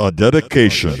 A dedication.